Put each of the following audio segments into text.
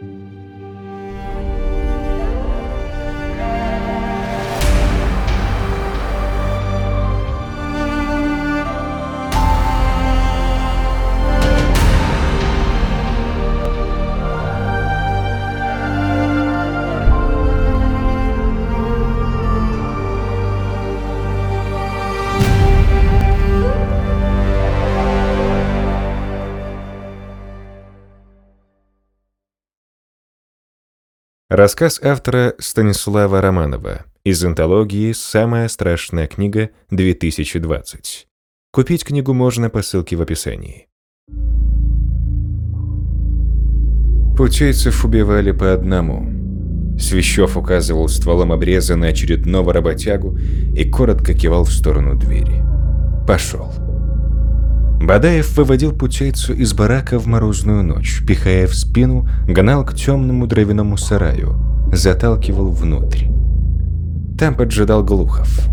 Música Рассказ автора Станислава Романова из антологии «Самая страшная книга 2020». Купить книгу можно по ссылке в описании. Путейцев убивали по одному. Свящев указывал стволом обреза на очередного работягу и коротко кивал в сторону двери. «Пошел». Бадаев выводил путейцу из барака в морозную ночь, пихая в спину, гнал к темному дровяному сараю, заталкивал внутрь. Там поджидал Глухов.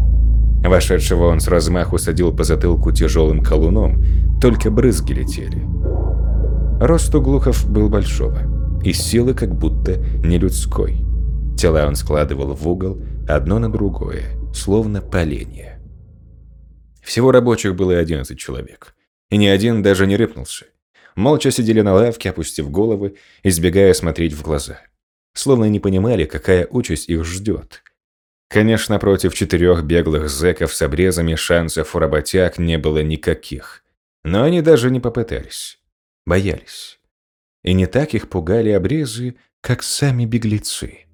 Вошедшего он с размаху садил по затылку тяжелым колуном, только брызги летели. Рост у Глухов был большого, и силы как будто не людской. Тела он складывал в угол, одно на другое, словно поленья. Всего рабочих было 11 человек и ни один даже не рыпнулся. Молча сидели на лавке, опустив головы, избегая смотреть в глаза. Словно не понимали, какая участь их ждет. Конечно, против четырех беглых зэков с обрезами шансов у работяг не было никаких. Но они даже не попытались. Боялись. И не так их пугали обрезы, как сами беглецы.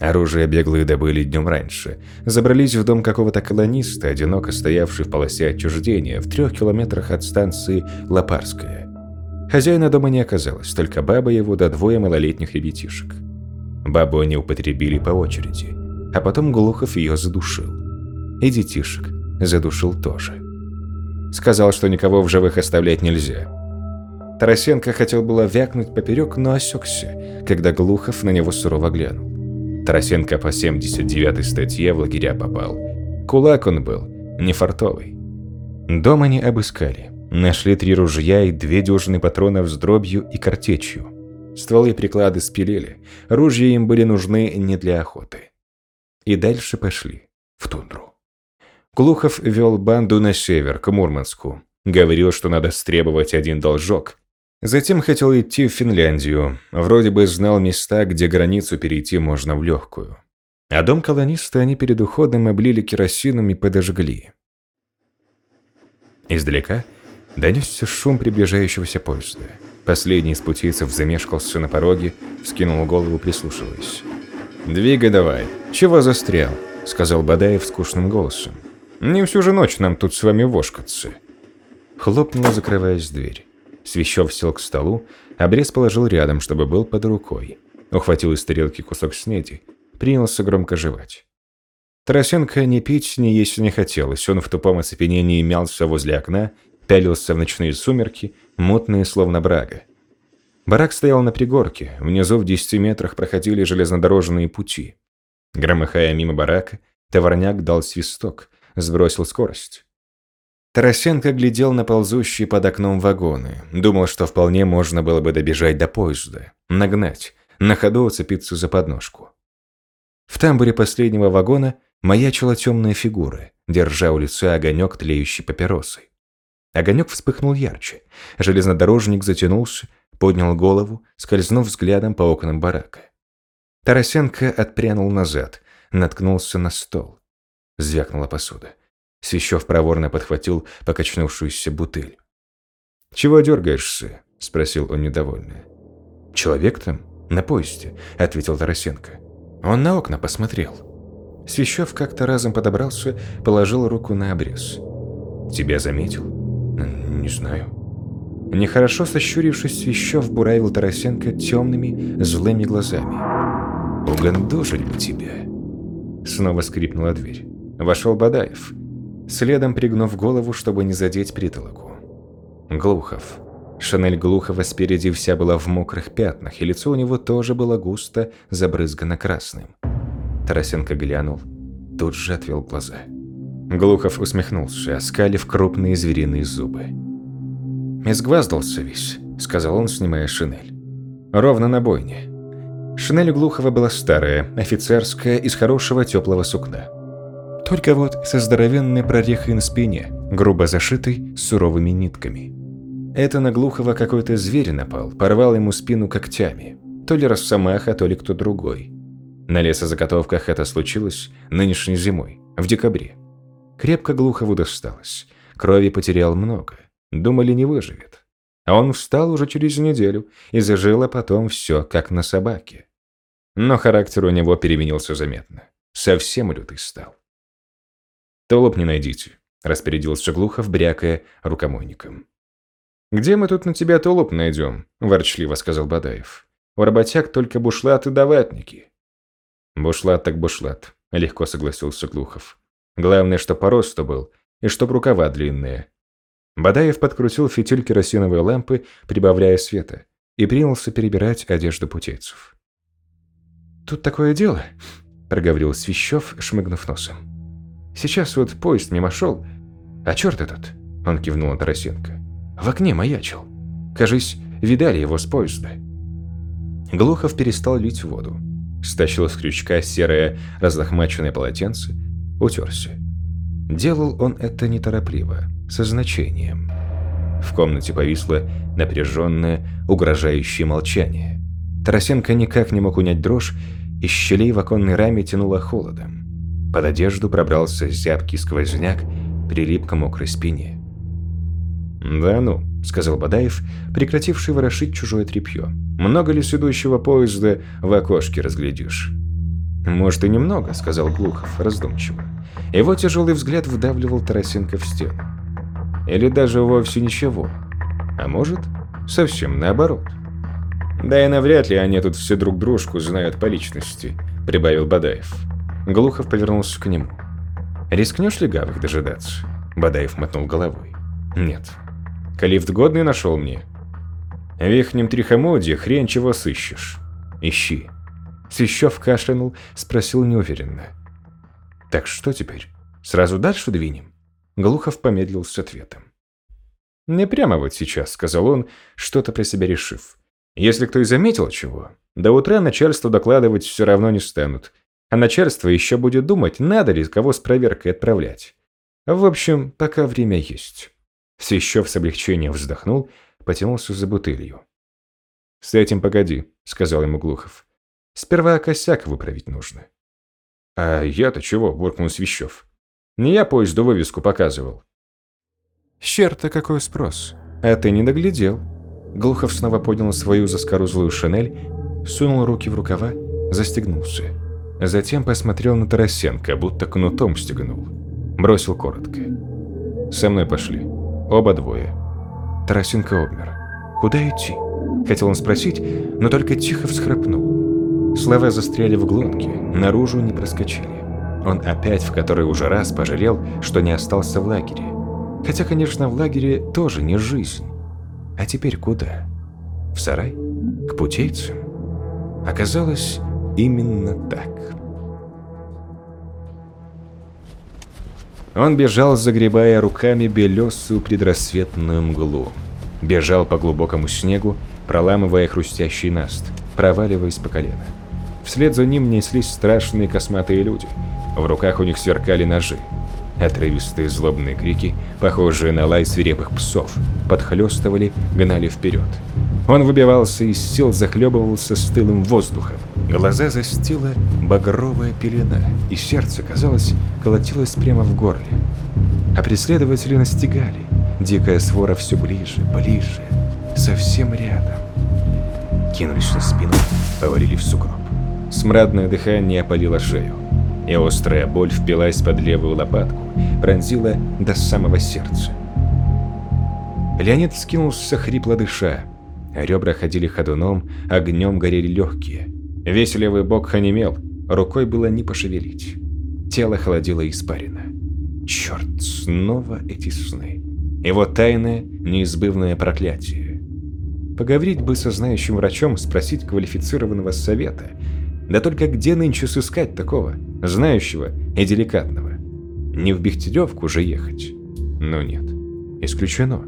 Оружие беглые добыли днем раньше. Забрались в дом какого-то колониста, одиноко стоявший в полосе отчуждения, в трех километрах от станции Лопарская. Хозяина дома не оказалось, только баба его да двое малолетних ребятишек. Бабу они употребили по очереди, а потом Глухов ее задушил. И детишек задушил тоже. Сказал, что никого в живых оставлять нельзя. Тарасенко хотел было вякнуть поперек, но осекся, когда Глухов на него сурово глянул. Тарасенко по 79-й статье в лагеря попал. Кулак он был, не фартовый. Дом они обыскали. Нашли три ружья и две дюжины патронов с дробью и картечью. Стволы и приклады спилили. Ружья им были нужны не для охоты. И дальше пошли, в тундру. Глухов вел банду на север, к Мурманску. Говорил, что надо стребовать один должок, Затем хотел идти в Финляндию. Вроде бы знал места, где границу перейти можно в легкую. А дом колониста они перед уходом облили керосином и подожгли. Издалека донесся шум приближающегося поезда. Последний из путейцев замешкался на пороге, вскинул голову, прислушиваясь. «Двигай давай. Чего застрял?» — сказал Бадаев скучным голосом. «Не всю же ночь нам тут с вами вошкаться». Хлопнула, закрываясь дверь. Свящев сел к столу, обрез положил рядом, чтобы был под рукой. Ухватил из тарелки кусок снеди, принялся громко жевать. Тарасенко ни пить, ни есть не хотелось. Он в тупом оцепенении мялся возле окна, пялился в ночные сумерки, мутные, словно брага. Барак стоял на пригорке, внизу в десяти метрах проходили железнодорожные пути. Громыхая мимо барака, товарняк дал свисток, сбросил скорость. Тарасенко глядел на ползущие под окном вагоны. Думал, что вполне можно было бы добежать до поезда, нагнать, на ходу уцепиться за подножку. В тамбуре последнего вагона маячила темная фигура, держа у лица огонек тлеющей папиросы. Огонек вспыхнул ярче. Железнодорожник затянулся, поднял голову, скользнув взглядом по окнам барака. Тарасенко отпрянул назад, наткнулся на стол. Звякнула посуда. Свящев проворно подхватил покачнувшуюся бутыль. «Чего дергаешься?» – спросил он недовольно. «Человек там? На поезде», – ответил Тарасенко. Он на окна посмотрел. Свящев как-то разом подобрался, положил руку на обрез. «Тебя заметил?» «Не знаю». Нехорошо сощурившись, Свящев буравил Тарасенко темными, злыми глазами. «Угандожить бы тебя!» Снова скрипнула дверь. Вошел Бадаев. Следом пригнув голову, чтобы не задеть притолоку. Глухов. Шанель Глухова спереди вся была в мокрых пятнах, и лицо у него тоже было густо забрызгано красным. Тарасенко глянул, тут же отвел глаза. Глухов усмехнулся, оскалив крупные звериные зубы. «Изгваздался весь», — сказал он, снимая шинель. ровно на бойне. Шинель Глухова была старая, офицерская, из хорошего теплого сукна. Только вот со здоровенной прорехой на спине, грубо зашитой суровыми нитками. Это на Глухова какой-то зверь напал, порвал ему спину когтями. То ли Росомаха, то ли кто другой. На лесозаготовках это случилось нынешней зимой, в декабре. Крепко Глухову досталось. Крови потерял много. Думали, не выживет. А он встал уже через неделю и зажил, а потом все, как на собаке. Но характер у него переменился заметно. Совсем лютый стал. «Толоп не найдите», – распорядился Глухов, брякая рукомойником. «Где мы тут на тебя толоп найдем?» – ворчливо сказал Бадаев. «У работяг только бушлаты да ватники». «Бушлат так бушлат», – легко согласился Глухов. «Главное, что по росту был, и чтоб рукава длинные». Бадаев подкрутил фитиль керосиновой лампы, прибавляя света, и принялся перебирать одежду путейцев. «Тут такое дело», – проговорил Свящев, шмыгнув носом. «Сейчас вот поезд мимо шел, а черт этот», – он кивнул на Тарасенко. В окне маячил. Кажись, видали его с поезда. Глухов перестал лить воду. Стащил с крючка серое разлохмаченное полотенце, утерся. Делал он это неторопливо, со значением. В комнате повисло напряженное, угрожающее молчание. Тарасенко никак не мог унять дрожь, из щелей в оконной раме тянуло холодом. Под одежду пробрался зябкий сквозняк, прилип к мокрой спине. «Да ну», — сказал Бадаев, прекративший ворошить чужое тряпье. «Много ли следующего поезда в окошке разглядишь?» «Может, и немного», — сказал Глухов раздумчиво. Его тяжелый взгляд вдавливал Тарасенко в стену. «Или даже вовсе ничего. А может, совсем наоборот». «Да и навряд ли они тут все друг дружку знают по личности», — прибавил Бадаев. Глухов повернулся к нему. «Рискнешь ли Гавых дожидаться?» Бадаев мотнул головой. «Нет, Калифт годный нашел мне. В верхнем Трихомоде хрен чего сыщешь. Ищи. Свящев кашлянул, спросил неуверенно. Так что теперь? Сразу дальше двинем? Глухов помедлил с ответом. «Не прямо вот сейчас», — сказал он, что-то про себя решив. «Если кто и заметил чего, до утра начальству докладывать все равно не станут, а начальство еще будет думать, надо ли кого с проверкой отправлять. В общем, пока время есть». Свящев с облегчением вздохнул, потянулся за бутылью. «С этим погоди», — сказал ему Глухов. «Сперва косяк выправить нужно». «А я-то чего?» — буркнул Свящев. «Не я поезду вывеску показывал». «Щер-то какой спрос? А ты не доглядел». Глухов снова поднял свою заскорузлую шинель, сунул руки в рукава, застегнулся. Затем посмотрел на Тарасенко, будто кнутом стегнул. Бросил коротко. «Со мной пошли». Оба двое. Тарасенко обмер. Куда идти? Хотел он спросить, но только тихо всхрапнул. Слова застряли в глотке, наружу не проскочили. Он опять в который уже раз пожалел, что не остался в лагере. Хотя, конечно, в лагере тоже не жизнь. А теперь куда? В сарай? К путейцам? Оказалось, именно так. Он бежал, загребая руками белесую предрассветную мглу. Бежал по глубокому снегу, проламывая хрустящий наст, проваливаясь по колено. Вслед за ним неслись страшные косматые люди. В руках у них сверкали ножи. Отрывистые злобные крики, похожие на лай свирепых псов, подхлестывали, гнали вперед. Он выбивался из сил, захлебывался стылым воздухом. Глаза застила багровая пелена, и сердце, казалось, колотилось прямо в горле. А преследователи настигали. Дикая свора все ближе, ближе, совсем рядом. Кинулись на спину, повалили в сугроб. Смрадное дыхание опалило шею, и острая боль впилась под левую лопатку, пронзила до самого сердца. Леонид скинулся хрипло дыша, Ребра ходили ходуном, огнем горели легкие. Весь левый бок ханемел, рукой было не пошевелить. Тело холодило испарина. Черт, снова эти сны. Его тайное, неизбывное проклятие. Поговорить бы со знающим врачом, спросить квалифицированного совета. Да только где нынче сыскать такого, знающего и деликатного? Не в Бехтеревку же ехать? Ну нет, исключено.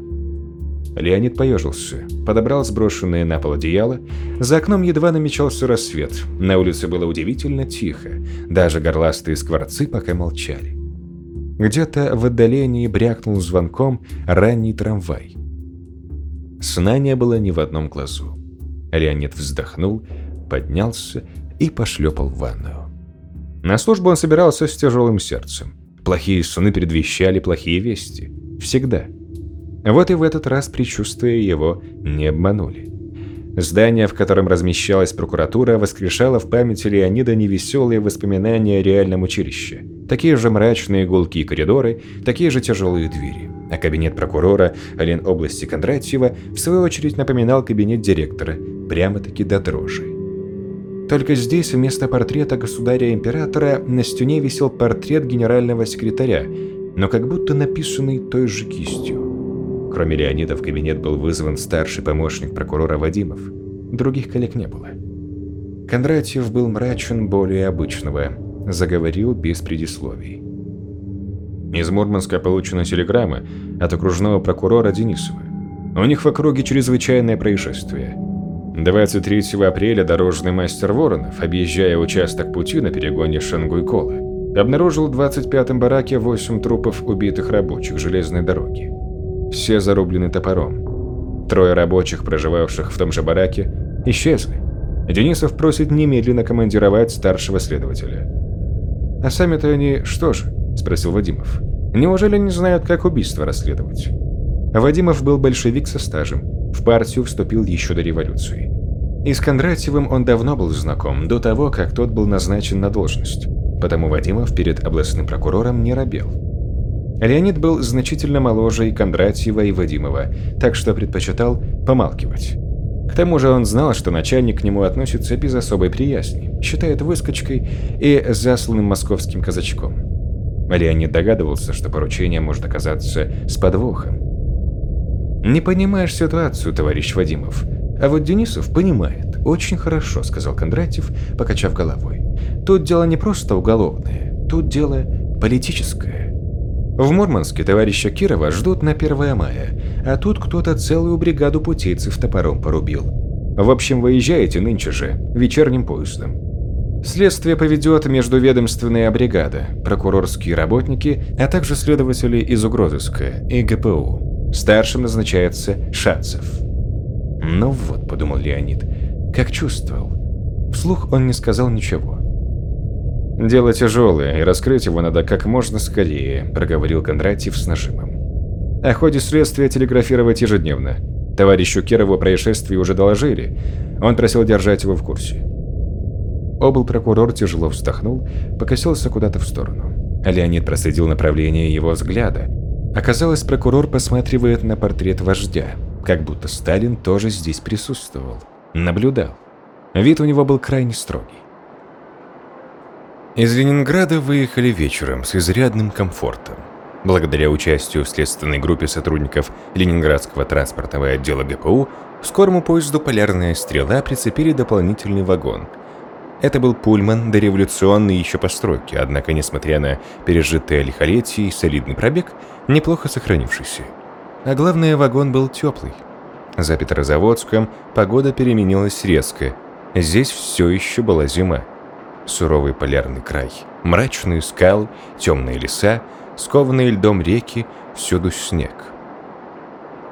Леонид поежился, подобрал сброшенное на пол одеяло. За окном едва намечался рассвет. На улице было удивительно тихо. Даже горластые скворцы пока молчали. Где-то в отдалении брякнул звонком ранний трамвай. Сна не было ни в одном глазу. Леонид вздохнул, поднялся и пошлепал в ванную. На службу он собирался с тяжелым сердцем. Плохие сны предвещали плохие вести. Всегда. Вот и в этот раз предчувствия его не обманули. Здание, в котором размещалась прокуратура, воскрешало в памяти Леонида невеселые воспоминания о реальном училище. Такие же мрачные гулкие коридоры, такие же тяжелые двери. А кабинет прокурора Ленобласти Кондратьева в свою очередь напоминал кабинет директора, прямо-таки до дрожи. Только здесь вместо портрета государя-императора на стене висел портрет генерального секретаря, но как будто написанный той же кистью. Кроме Леонида в кабинет был вызван старший помощник прокурора Вадимов. Других коллег не было. Кондратьев был мрачен более обычного, заговорил без предисловий. Из Мурманска получена телеграмма от окружного прокурора Денисова. У них в округе чрезвычайное происшествие – 23 апреля дорожный мастер Воронов, объезжая участок пути на перегоне Шангуйкола, обнаружил в 25-м бараке 8 трупов убитых рабочих железной дороги. Все зарублены топором. Трое рабочих, проживавших в том же бараке, исчезли. Денисов просит немедленно командировать старшего следователя. «А сами-то они что же?» – спросил Вадимов. «Неужели не знают, как убийство расследовать?» Вадимов был большевик со стажем, в партию вступил еще до революции. И с Кондратьевым он давно был знаком, до того, как тот был назначен на должность. Потому Вадимов перед областным прокурором не робел. Леонид был значительно моложе и Кондратьева, и Вадимова, так что предпочитал помалкивать. К тому же он знал, что начальник к нему относится без особой приязни, считает выскочкой и засланным московским казачком. Леонид догадывался, что поручение может оказаться с подвохом. «Не понимаешь ситуацию, товарищ Вадимов. А вот Денисов понимает. Очень хорошо», – сказал Кондратьев, покачав головой. «Тут дело не просто уголовное, тут дело политическое. В Мурманске товарища Кирова ждут на 1 мая, а тут кто-то целую бригаду путейцев топором порубил. В общем, выезжаете нынче же, вечерним поездом. Следствие поведет междуведомственная бригада, прокурорские работники, а также следователи из угрозыска и ГПУ. Старшим назначается Шацев. «Ну вот», — подумал Леонид, — «как чувствовал». Вслух он не сказал ничего. «Дело тяжелое, и раскрыть его надо как можно скорее», – проговорил Кондратьев с нажимом. «О ходе следствия телеграфировать ежедневно. Товарищу Кирову происшествие уже доложили. Он просил держать его в курсе». Обл. прокурор тяжело вздохнул, покосился куда-то в сторону. Леонид проследил направление его взгляда Оказалось, прокурор посматривает на портрет вождя, как будто Сталин тоже здесь присутствовал, наблюдал. Вид у него был крайне строгий. Из Ленинграда выехали вечером с изрядным комфортом. Благодаря участию в следственной группе сотрудников Ленинградского транспортного отдела ГПУ, скорому поезду «Полярная стрела» прицепили дополнительный вагон – это был пульман дореволюционной еще постройки, однако, несмотря на пережитое лихолетие и солидный пробег, неплохо сохранившийся. А главное, вагон был теплый. За Петрозаводском погода переменилась резко. Здесь все еще была зима. Суровый полярный край, мрачные скалы, темные леса, скованные льдом реки, всюду снег.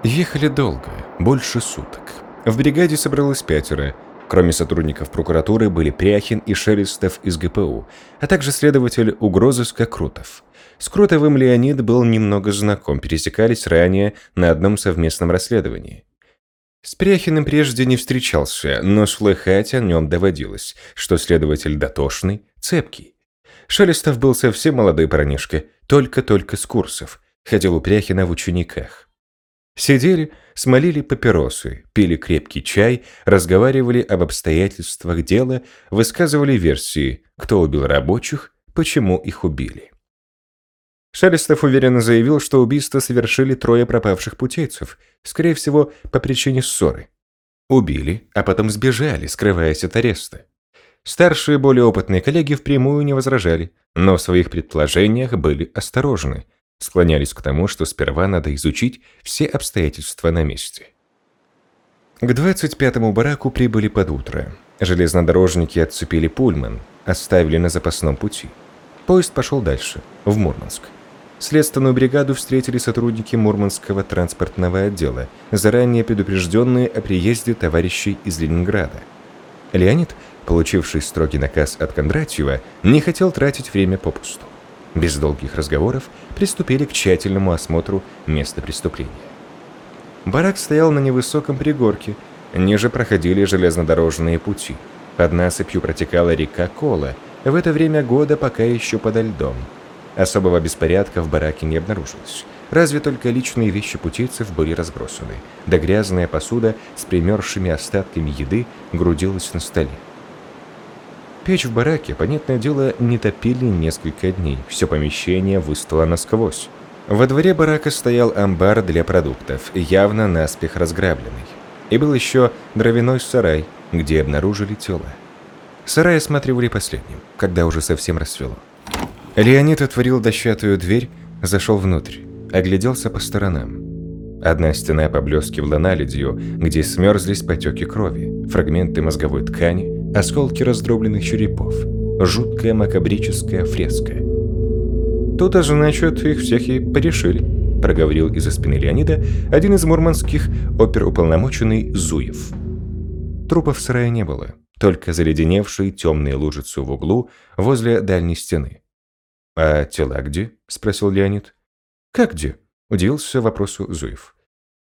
Ехали долго, больше суток. В бригаде собралось пятеро – Кроме сотрудников прокуратуры были Пряхин и Шелестов из ГПУ, а также следователь угрозыска Крутов. С Крутовым Леонид был немного знаком, пересекались ранее на одном совместном расследовании. С Пряхиным прежде не встречался, но слыхать о нем доводилось, что следователь дотошный, цепкий. Шелестов был совсем молодой парнишка, только-только с курсов, ходил у Пряхина в учениках. Сидели, смолили папиросы, пили крепкий чай, разговаривали об обстоятельствах дела, высказывали версии, кто убил рабочих, почему их убили. Шелестов уверенно заявил, что убийство совершили трое пропавших путейцев, скорее всего, по причине ссоры. Убили, а потом сбежали, скрываясь от ареста. Старшие, более опытные коллеги впрямую не возражали, но в своих предположениях были осторожны – склонялись к тому, что сперва надо изучить все обстоятельства на месте. К 25-му бараку прибыли под утро. Железнодорожники отцепили Пульман, оставили на запасном пути. Поезд пошел дальше, в Мурманск. Следственную бригаду встретили сотрудники Мурманского транспортного отдела, заранее предупрежденные о приезде товарищей из Ленинграда. Леонид, получивший строгий наказ от Кондратьева, не хотел тратить время попусту. Без долгих разговоров приступили к тщательному осмотру места преступления. Барак стоял на невысоком пригорке, ниже проходили железнодорожные пути. Под насыпью протекала река Кола, в это время года пока еще подо льдом. Особого беспорядка в бараке не обнаружилось. Разве только личные вещи путейцев были разбросаны, да грязная посуда с примерзшими остатками еды грудилась на столе. Печь в бараке, понятное дело, не топили несколько дней, все помещение выстало насквозь. Во дворе барака стоял амбар для продуктов, явно наспех разграбленный. И был еще дровяной сарай, где обнаружили тела. Сарай осматривали последним, когда уже совсем рассвело. Леонид отворил дощатую дверь, зашел внутрь, огляделся по сторонам. Одна стена поблескивала наледью, где смерзлись потеки крови, фрагменты мозговой ткани, осколки раздробленных черепов, жуткая макабрическая фреска. «То-то, значит, их всех и порешили», – проговорил из-за спины Леонида один из мурманских оперуполномоченный Зуев. Трупов в сарае не было, только заледеневшие темные лужицы в углу возле дальней стены. «А тела где?» – спросил Леонид. «Как где?» – удивился вопросу Зуев.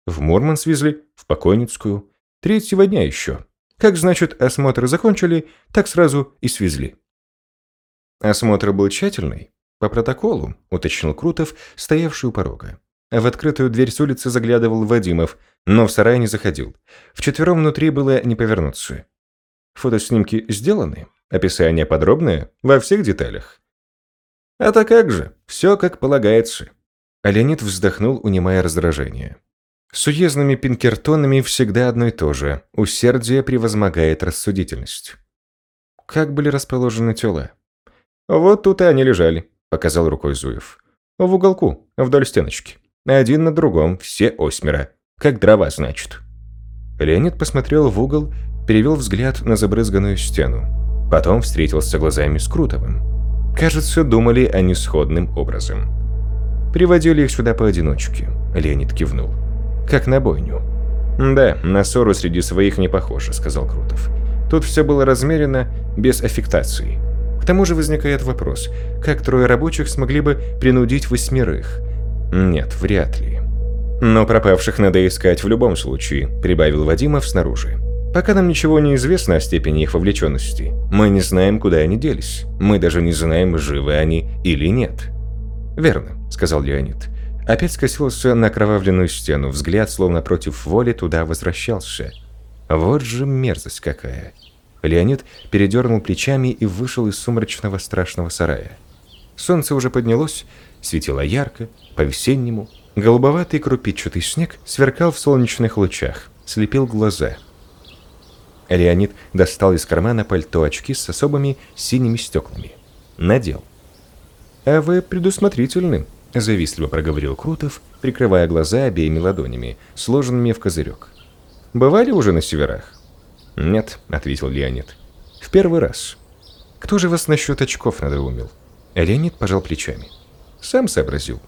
«В Мурман свезли, в покойницкую. Третьего дня еще. Как значит, осмотр закончили, так сразу и свезли. Осмотр был тщательный? По протоколу, уточнил Крутов, стоявший у порога. В открытую дверь с улицы заглядывал Вадимов, но в сарай не заходил. Вчетвером внутри было не повернуться. Фотоснимки сделаны, описание подробное, во всех деталях. А то как же, все как полагается. А Леонид вздохнул, унимая раздражение. С уездными пинкертонами всегда одно и то же. Усердие превозмогает рассудительность. Как были расположены тела? Вот тут и они лежали, показал рукой Зуев. В уголку, вдоль стеночки. Один на другом, все осьмеро. Как дрова, значит. Леонид посмотрел в угол, перевел взгляд на забрызганную стену. Потом встретился глазами с Крутовым. Кажется, думали они сходным образом. Приводили их сюда поодиночке. Леонид кивнул. Как на бойню. «Да, на ссору среди своих не похоже», — сказал Крутов. «Тут все было размерено, без аффектации. К тому же возникает вопрос, как трое рабочих смогли бы принудить восьмерых? Нет, вряд ли. Но пропавших надо искать в любом случае», — прибавил Вадимов снаружи. «Пока нам ничего не известно о степени их вовлеченности. Мы не знаем, куда они делись. Мы даже не знаем, живы они или нет». «Верно», — сказал Леонид. Опять скосился на окровавленную стену, взгляд, словно против воли, туда возвращался. Вот же мерзость какая. Леонид передернул плечами и вышел из сумрачного страшного сарая. Солнце уже поднялось, светило ярко, по-весеннему. Голубоватый крупичатый снег сверкал в солнечных лучах, слепил глаза. Леонид достал из кармана пальто очки с особыми синими стеклами. Надел. «А вы предусмотрительны», – завистливо проговорил Крутов, прикрывая глаза обеими ладонями, сложенными в козырек. «Бывали уже на северах?» «Нет», – ответил Леонид. «В первый раз». «Кто же вас насчет очков надоумил?» Леонид пожал плечами. «Сам сообразил».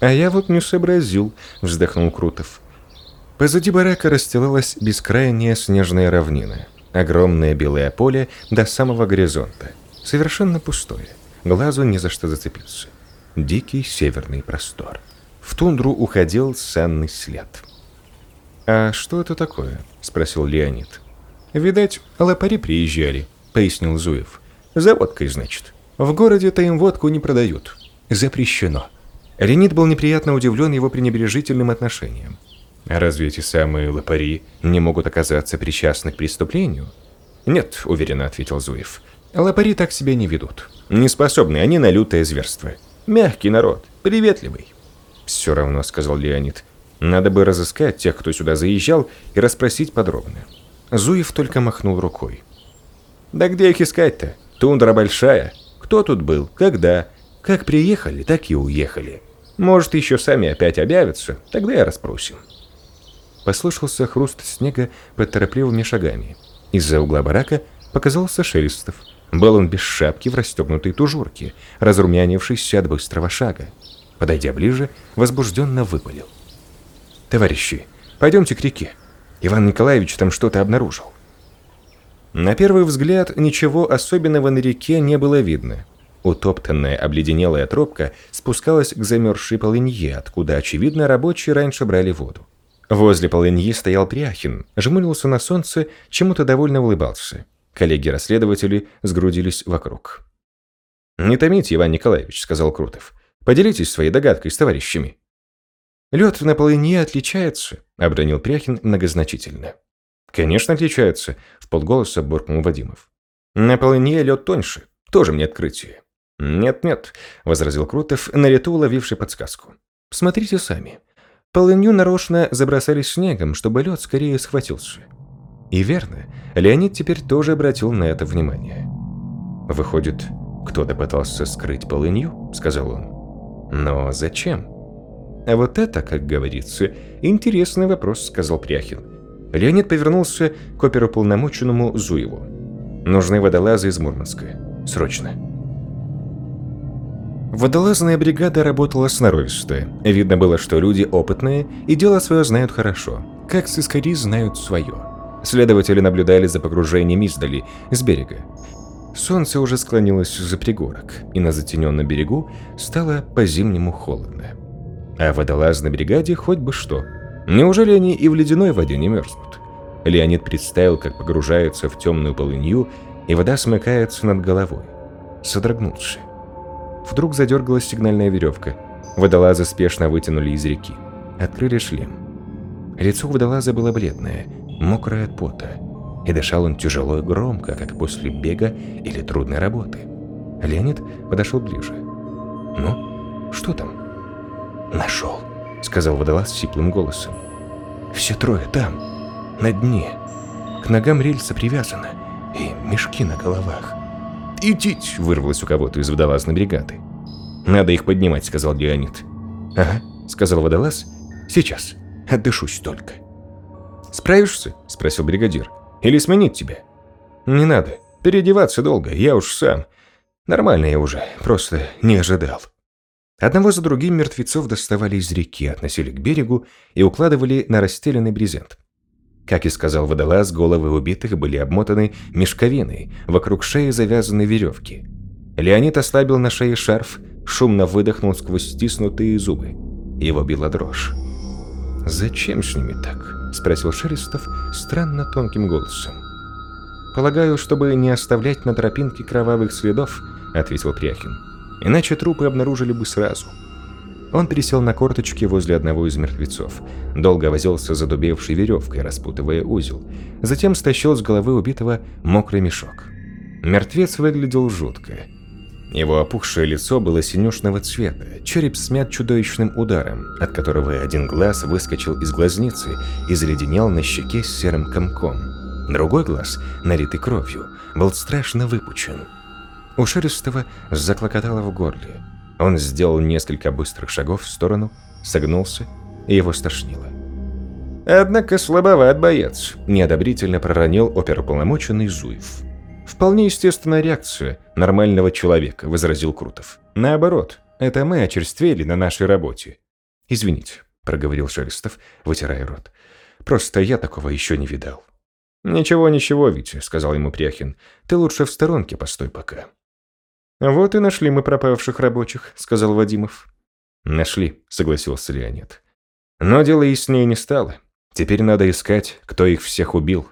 «А я вот не сообразил», – вздохнул Крутов. Позади барака расстилалась бескрайняя снежная равнина. Огромное белое поле до самого горизонта. Совершенно пустое. Глазу не за что зацепиться дикий северный простор. В тундру уходил санный след. «А что это такое?» – спросил Леонид. «Видать, лопари приезжали», – пояснил Зуев. «За водкой, значит. В городе-то им водку не продают. Запрещено». Леонид был неприятно удивлен его пренебрежительным отношением. «А разве эти самые лопари не могут оказаться причастны к преступлению?» «Нет», – уверенно ответил Зуев. «Лопари так себя не ведут. Не способны они на лютое зверство. Мягкий народ, приветливый. Все равно, сказал Леонид. Надо бы разыскать тех, кто сюда заезжал, и расспросить подробно. Зуев только махнул рукой. Да где их искать-то? Тундра большая. Кто тут был? Когда? Как приехали, так и уехали. Может, еще сами опять объявятся, тогда и расспросим. Послышался хруст снега под торопливыми шагами. Из-за угла барака показался Шелестов. Был он без шапки в расстегнутой тужурке, разрумянившийся от быстрого шага. Подойдя ближе, возбужденно выпалил. «Товарищи, пойдемте к реке. Иван Николаевич там что-то обнаружил». На первый взгляд ничего особенного на реке не было видно. Утоптанная обледенелая тропка спускалась к замерзшей полынье, откуда, очевидно, рабочие раньше брали воду. Возле полыньи стоял Пряхин, жмурился на солнце, чему-то довольно улыбался. Коллеги-расследователи сгрудились вокруг. «Не томите, Иван Николаевич», — сказал Крутов. «Поделитесь своей догадкой с товарищами». «Лед на полынье отличается», — обронил Пряхин многозначительно. «Конечно отличается», — в полголоса буркнул Вадимов. «На полынье лед тоньше. Тоже мне открытие». «Нет-нет», — возразил Крутов, на лету уловивший подсказку. «Смотрите сами. Полынью нарочно забросали снегом, чтобы лед скорее схватился». И верно, Леонид теперь тоже обратил на это внимание. «Выходит, кто-то пытался скрыть полынью?» – сказал он. «Но зачем?» «А вот это, как говорится, интересный вопрос», – сказал Пряхин. Леонид повернулся к оперуполномоченному Зуеву. «Нужны водолазы из Мурманска. Срочно». Водолазная бригада работала сноровисто. Видно было, что люди опытные и дело свое знают хорошо, как сыскари знают свое. Следователи наблюдали за погружением издали, с берега. Солнце уже склонилось за пригорок, и на затененном берегу стало по-зимнему холодно. А в водолазной бригаде хоть бы что. Неужели они и в ледяной воде не мерзнут? Леонид представил, как погружаются в темную полынью, и вода смыкается над головой. Содрогнулся. Вдруг задергалась сигнальная веревка. Водолазы спешно вытянули из реки. Открыли шлем. Лицо водолаза было бледное, мокрое от пота. И дышал он тяжело и громко, как после бега или трудной работы. Леонид подошел ближе. «Ну, что там?» «Нашел», — сказал водолаз сиплым голосом. «Все трое там, на дне. К ногам рельса привязано, и мешки на головах». «Идите!» — вырвалось у кого-то из водолазной бригады. «Надо их поднимать», — сказал Леонид. «Ага», — сказал водолаз. «Сейчас. Отдышусь только». «Справишься?» – спросил бригадир. «Или сменить тебя?» «Не надо. Переодеваться долго, я уж сам. Нормально я уже, просто не ожидал». Одного за другим мертвецов доставали из реки, относили к берегу и укладывали на расстеленный брезент. Как и сказал водолаз, головы убитых были обмотаны мешковиной, вокруг шеи завязаны веревки. Леонид ослабил на шее шарф, шумно выдохнул сквозь стиснутые зубы. Его била дрожь. «Зачем с ними так?» – спросил Шелестов странно тонким голосом. «Полагаю, чтобы не оставлять на тропинке кровавых следов», – ответил Пряхин. «Иначе трупы обнаружили бы сразу». Он пересел на корточки возле одного из мертвецов, долго возился задубевшей веревкой, распутывая узел, затем стащил с головы убитого мокрый мешок. Мертвец выглядел жутко – его опухшее лицо было синюшного цвета, череп смят чудовищным ударом, от которого один глаз выскочил из глазницы и заледенел на щеке с серым комком. Другой глаз, налитый кровью, был страшно выпучен. У Шерстова заклокотало в горле. Он сделал несколько быстрых шагов в сторону, согнулся, и его стошнило. «Однако слабоват боец», – неодобрительно проронил оперуполномоченный Зуев. «Вполне естественная реакция нормального человека», – возразил Крутов. «Наоборот, это мы очерствели на нашей работе». «Извините», – проговорил Шелестов, вытирая рот. «Просто я такого еще не видал». «Ничего, ничего, Витя», – сказал ему Пряхин. «Ты лучше в сторонке постой пока». «Вот и нашли мы пропавших рабочих», – сказал Вадимов. «Нашли», – согласился Леонид. «Но дело яснее не стало. Теперь надо искать, кто их всех убил».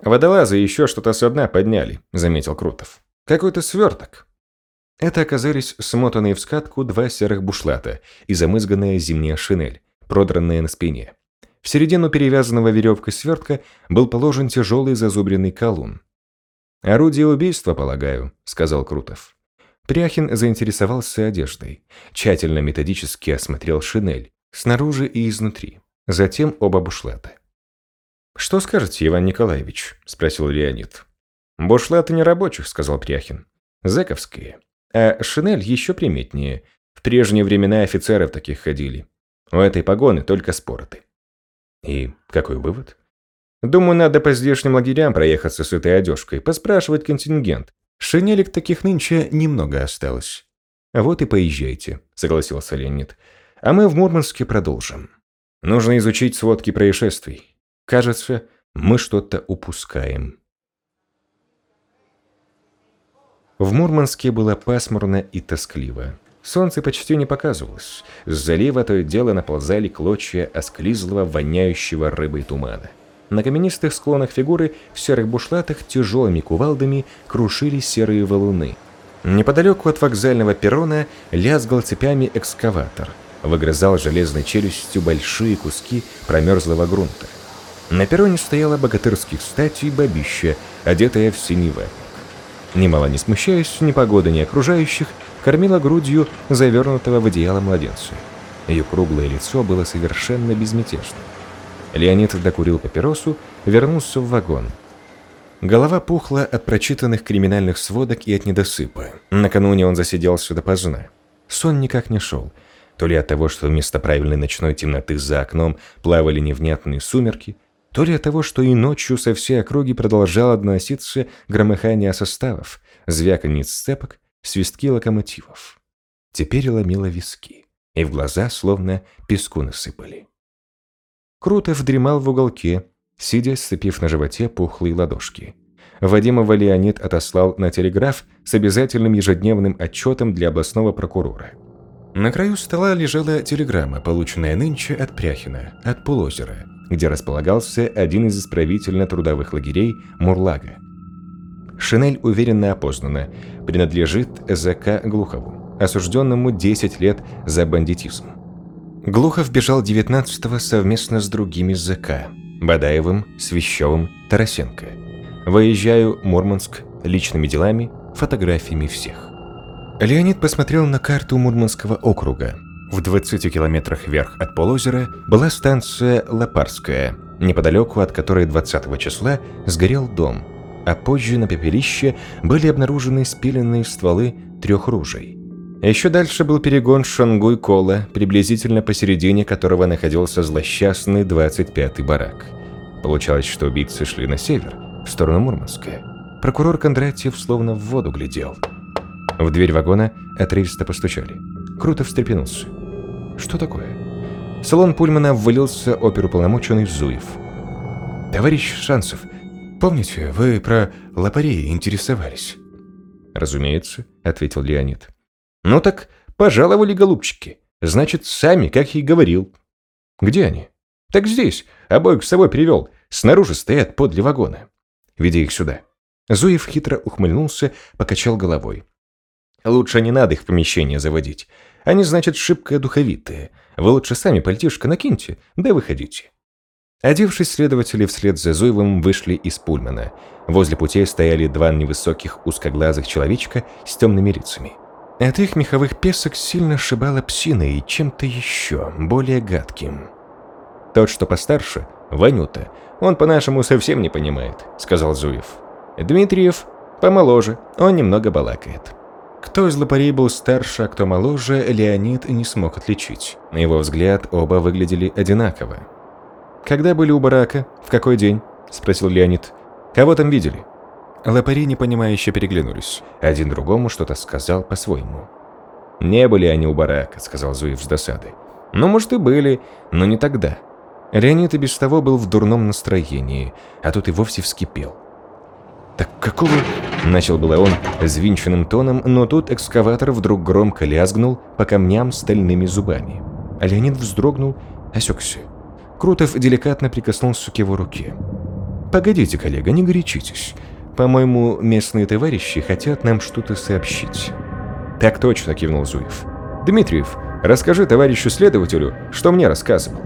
«Водолазы еще что-то со дна подняли», — заметил Крутов. «Какой-то сверток». Это оказались смотанные в скатку два серых бушлата и замызганная зимняя шинель, продранная на спине. В середину перевязанного веревкой свертка был положен тяжелый зазубренный колун. «Орудие убийства, полагаю», — сказал Крутов. Пряхин заинтересовался одеждой, тщательно методически осмотрел шинель, снаружи и изнутри, затем оба бушлата. «Что скажете, Иван Николаевич?» – спросил Леонид. «Бушлаты не рабочих», – сказал Пряхин. «Зэковские. А шинель еще приметнее. В прежние времена офицеры в таких ходили. У этой погоны только спорты. И какой вывод? Думаю, надо по здешним лагерям проехаться с этой одежкой, поспрашивать контингент. Шинелек таких нынче немного осталось. Вот и поезжайте, согласился Леонид. А мы в Мурманске продолжим. Нужно изучить сводки происшествий. Кажется, мы что-то упускаем. В Мурманске было пасмурно и тоскливо. Солнце почти не показывалось. С залива то и дело наползали клочья осклизлого, воняющего рыбой тумана. На каменистых склонах фигуры в серых бушлатах тяжелыми кувалдами крушили серые валуны. Неподалеку от вокзального перрона лязгал цепями экскаватор. Выгрызал железной челюстью большие куски промерзлого грунта. На перроне стояла богатырских статуй бабища, одетая в синий. Немало не смущаясь ни погоды, ни окружающих, кормила грудью завернутого в одеяло младенца. Ее круглое лицо было совершенно безмятежным. Леонид докурил папиросу, вернулся в вагон. Голова пухла от прочитанных криминальных сводок и от недосыпа. Накануне он засиделся допоздна. Сон никак не шел. То ли от того, что вместо правильной ночной темноты за окном плавали невнятные сумерки, то ли от того, что и ночью со всей округи продолжало доноситься громыхание составов, звяканье сцепок свистки локомотивов. Теперь ломило виски, и в глаза словно песку насыпали. Крутов дремал в уголке, сидя, сцепив на животе пухлые ладошки. Вадимова Леонид отослал на телеграф с обязательным ежедневным отчетом для областного прокурора. На краю стола лежала телеграмма, полученная нынче от Пряхина, от Полозера, где располагался один из исправительно-трудовых лагерей Мурлага. Шинель уверенно опознана, принадлежит ЗК Глухову, осужденному 10 лет за бандитизм. Глухов бежал 19-го совместно с другими ЗК – Бадаевым, Свящевым, Тарасенко. Выезжаю Мурманск личными делами, фотографиями всех. Леонид посмотрел на карту Мурманского округа. В 20 километрах вверх от полозера была станция Лопарская, неподалеку от которой 20 числа сгорел дом – а позже на пепелище были обнаружены спиленные стволы трех ружей. Еще дальше был перегон Шангуй-Кола, приблизительно посередине которого находился злосчастный 25-й барак. Получалось, что убийцы шли на север, в сторону Мурманска. Прокурор Кондратьев словно в воду глядел. В дверь вагона отрывисто постучали. Круто встрепенулся. Что такое? В салон Пульмана ввалился оперуполномоченный Зуев. «Товарищ Шансов, Помните, вы про лопарей интересовались?» «Разумеется», — ответил Леонид. «Ну так, пожаловали, голубчики. Значит, сами, как и говорил». «Где они?» «Так здесь. Обоих с собой привел. Снаружи стоят подле вагона. Веди их сюда». Зуев хитро ухмыльнулся, покачал головой. «Лучше не надо их в помещение заводить. Они, значит, шибко духовитые. Вы лучше сами пальтишко накиньте, да выходите. Одевшись, следователи вслед за Зуевым вышли из Пульмана. Возле путей стояли два невысоких узкоглазых человечка с темными лицами. От их меховых песок сильно шибала псина и чем-то еще, более гадким. «Тот, что постарше, Ванюта, он по-нашему совсем не понимает», — сказал Зуев. «Дмитриев помоложе, он немного балакает». Кто из лопарей был старше, а кто моложе, Леонид не смог отличить. На его взгляд, оба выглядели одинаково. «Когда были у барака? В какой день?» – спросил Леонид. «Кого там видели?» Лопари непонимающе переглянулись. Один другому что-то сказал по-своему. «Не были они у барака», – сказал Зуев с досадой. «Ну, может, и были, но не тогда». Леонид и без того был в дурном настроении, а тут и вовсе вскипел. «Так какого...» – начал было он звинченным тоном, но тут экскаватор вдруг громко лязгнул по камням стальными зубами. А Леонид вздрогнул, осекся. Крутов деликатно прикоснулся к его руке. «Погодите, коллега, не горячитесь. По-моему, местные товарищи хотят нам что-то сообщить». «Так точно», — кивнул Зуев. «Дмитриев, расскажи товарищу следователю, что мне рассказывал».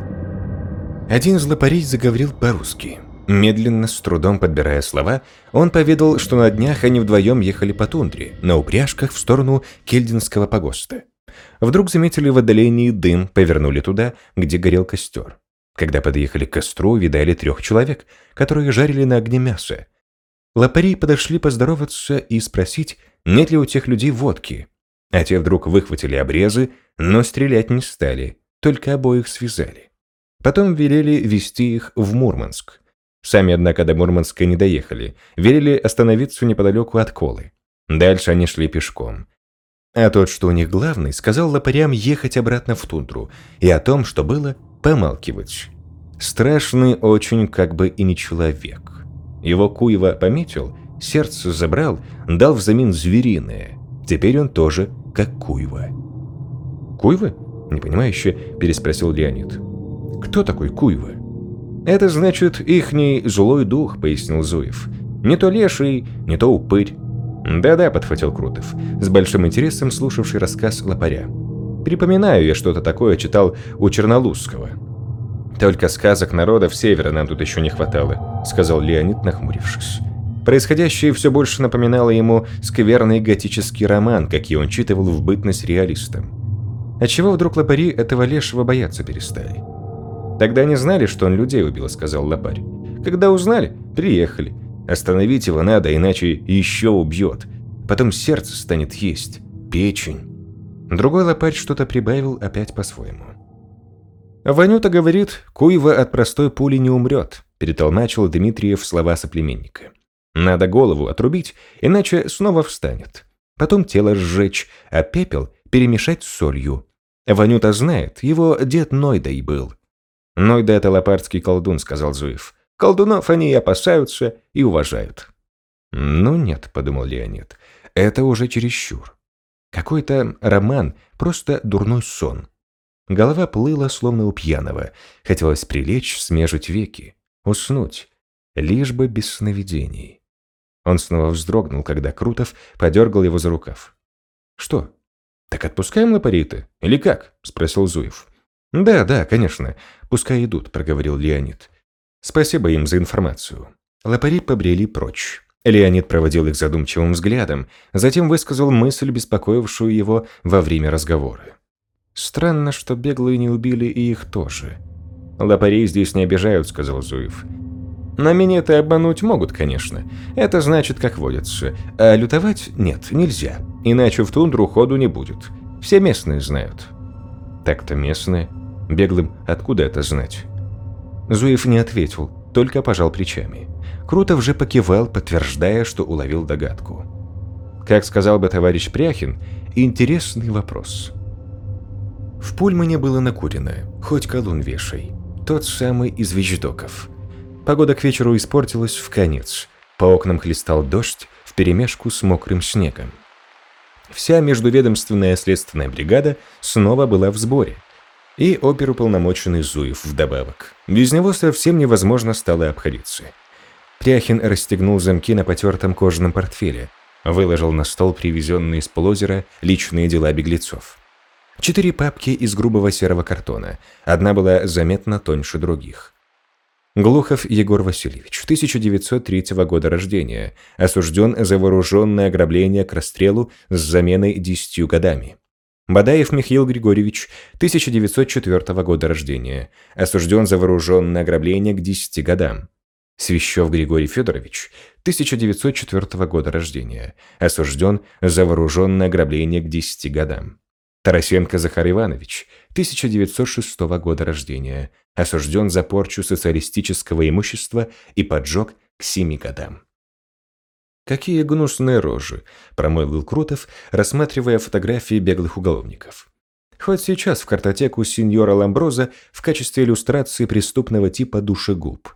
Один из лопарей заговорил по-русски. Медленно, с трудом подбирая слова, он поведал, что на днях они вдвоем ехали по тундре, на упряжках в сторону Кельдинского погоста. Вдруг заметили в отдалении дым, повернули туда, где горел костер. Когда подъехали к костру, видали трех человек, которые жарили на огне мясо. Лопари подошли поздороваться и спросить, нет ли у тех людей водки. А те вдруг выхватили обрезы, но стрелять не стали, только обоих связали. Потом велели вести их в Мурманск. Сами, однако, до Мурманска не доехали, велели остановиться неподалеку от Колы. Дальше они шли пешком. А тот, что у них главный, сказал лопарям ехать обратно в тундру, и о том, что было, помалкивать. Страшный очень как бы и не человек. Его Куева пометил, сердце забрал, дал взамен звериное. Теперь он тоже как Куева. «Куева?» – непонимающе переспросил Леонид. «Кто такой Куева?» «Это значит ихний злой дух», – пояснил Зуев. «Не то леший, не то упырь». «Да-да», – подхватил Крутов, с большим интересом слушавший рассказ лопаря. «Припоминаю я что-то такое читал у Чернолузского». «Только сказок народов севера нам тут еще не хватало», – сказал Леонид, нахмурившись. Происходящее все больше напоминало ему скверный готический роман, какие он читывал в бытность реалистом. Отчего вдруг лопари этого лешего бояться перестали? «Тогда не знали, что он людей убил», — сказал лопарь. «Когда узнали, приехали. Остановить его надо, иначе еще убьет. Потом сердце станет есть, печень». Другой лопарь что-то прибавил опять по-своему. «Ванюта говорит, Куева от простой пули не умрет», — перетолмачил Дмитриев слова соплеменника. «Надо голову отрубить, иначе снова встанет. Потом тело сжечь, а пепел перемешать с солью. Ванюта знает, его дед Нойдой был. «Нойда – это лопарский колдун», – сказал Зуев. «Колдунов они и опасаются, и уважают». «Ну нет», – подумал Леонид, – «это уже чересчур. Какой-то роман, просто дурной сон». Голова плыла, словно у пьяного. Хотелось прилечь, смежить веки, уснуть, лишь бы без сновидений. Он снова вздрогнул, когда Крутов подергал его за рукав. «Что? Так отпускаем лапариты? Или как?» – спросил Зуев. «Да, да, конечно. Пускай идут», – проговорил Леонид. «Спасибо им за информацию». Лопари побрели прочь. Леонид проводил их задумчивым взглядом, затем высказал мысль, беспокоившую его во время разговора. «Странно, что беглые не убили и их тоже». «Лопарей здесь не обижают», – сказал Зуев. «На минеты обмануть могут, конечно. Это значит, как водится. А лютовать нет, нельзя. Иначе в тундру ходу не будет. Все местные знают». «Так-то местные», Беглым откуда это знать? Зуев не ответил, только пожал плечами. Крутов же покивал, подтверждая, что уловил догадку. Как сказал бы товарищ Пряхин, интересный вопрос. В Пульмане было накурено, хоть колун вешай. Тот самый из вещдоков. Погода к вечеру испортилась в конец. По окнам хлестал дождь вперемешку с мокрым снегом. Вся междуведомственная следственная бригада снова была в сборе – и оперуполномоченный Зуев вдобавок. Без него совсем невозможно стало обходиться. Пряхин расстегнул замки на потертом кожаном портфеле, выложил на стол привезенные из полозера личные дела беглецов. Четыре папки из грубого серого картона, одна была заметно тоньше других. Глухов Егор Васильевич, 1903 года рождения, осужден за вооруженное ограбление к расстрелу с заменой десятью годами. Бадаев Михаил Григорьевич, 1904 года рождения, осужден за вооруженное ограбление к 10 годам. Свящев Григорий Федорович, 1904 года рождения, осужден за вооруженное ограбление к 10 годам. Тарасенко Захар Иванович, 1906 года рождения, осужден за порчу социалистического имущества и поджог к 7 годам. «Какие гнусные рожи!» – промолвил Крутов, рассматривая фотографии беглых уголовников. Хоть сейчас в картотеку сеньора Ламброза в качестве иллюстрации преступного типа душегуб.